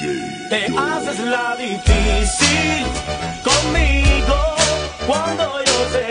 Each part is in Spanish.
Te haces la difícil conmigo cuando yo sé.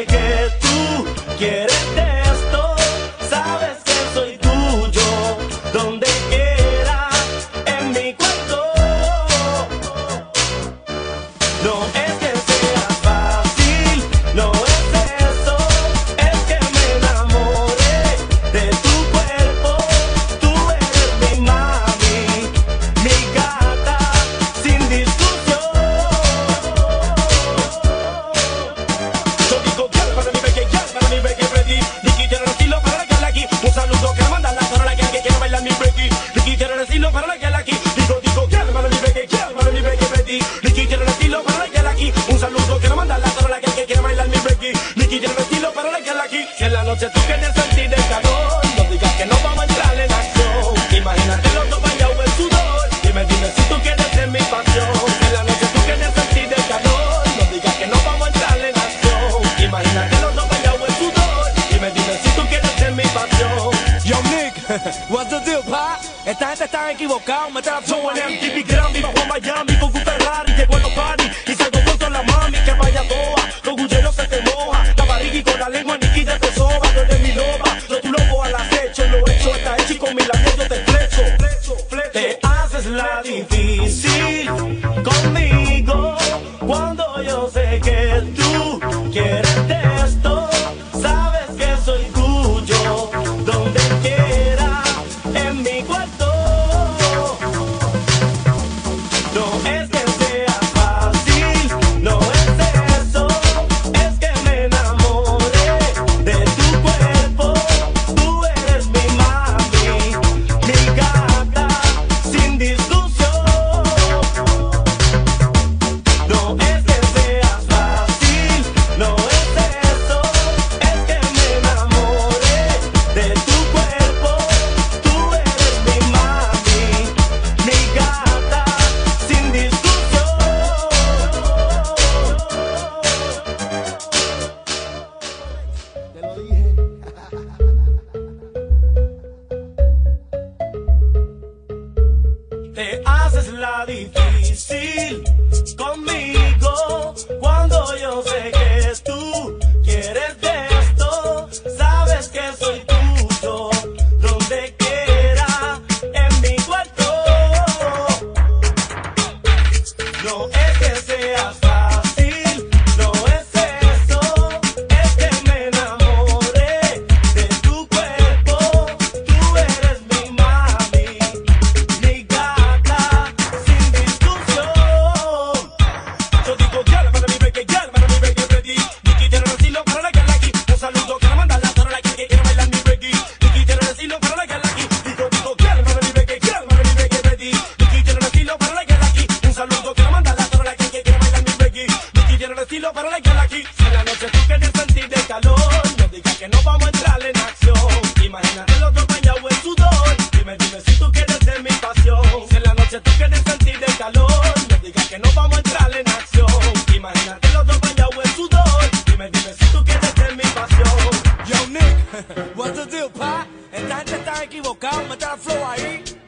noche toquen el sentir el calor. No digas que no vamos a entrar en acción. Imagínate los dos bañados en sudor. Dime, dime si tú quieres ser mi pasión. En la noche toquen el sentir el calor. No digas que no vamos a entrar en acción. Imagínate los dos bañados en sudor. Dime, dime si tú quieres ser mi pasión. Yo, Nick, what's the deal, pa? Esta gente está equivocada. Me la show en MTV Grammy. Bajo Miami con un Ferrari. Llegó a los party y se con la mami que vaya todo. haces la difícil conmigo cuando yo sé que tú quieres. Te haces la difícil conmigo cuando yo sé que tú quieres de esto. Sabes que soy tuyo, donde quiera en mi cuarto. No es que que no vamos a entrar en acción. Imagínate el otro bañado en sudor. Dime, dime si tú quieres ser mi pasión. Si en la noche tú quieres sentir el calor, no digas que no vamos a entrar en acción. Imagínate el otro bañado en sudor. Dime, dime si tú quieres ser mi pasión. Yo, Nick, what to do, pa? Esta gente está equivocada, me está flow ahí.